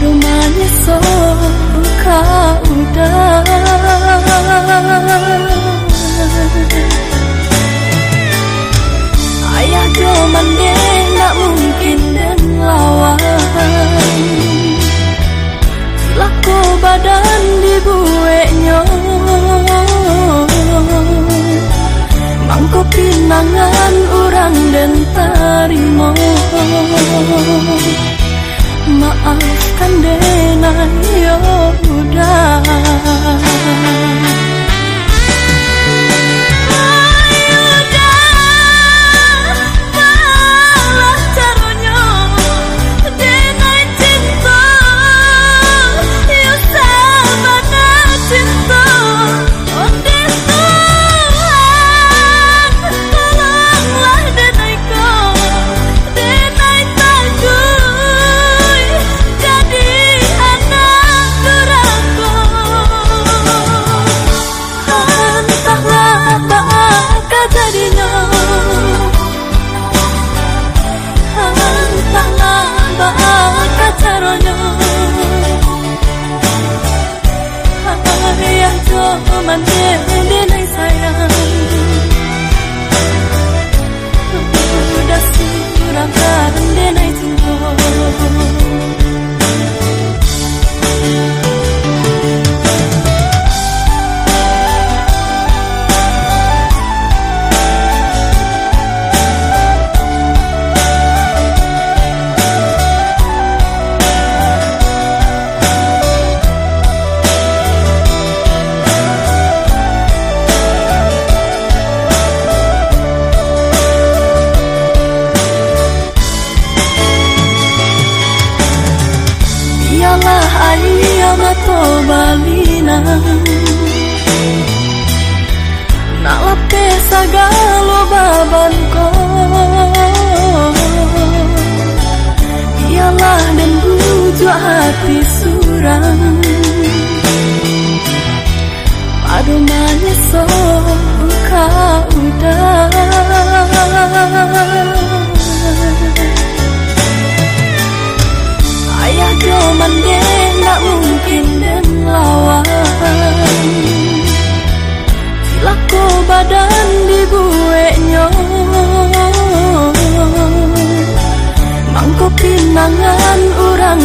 Padu manis so kau udah Sudah sekarang kan denai tinggal lapis segala baban ko Ialah dan bujuk hati surang. Padu manis so kau udah Ayah doman dia nak mungkin dan lawan badan di gue nyo mangko pinangan urang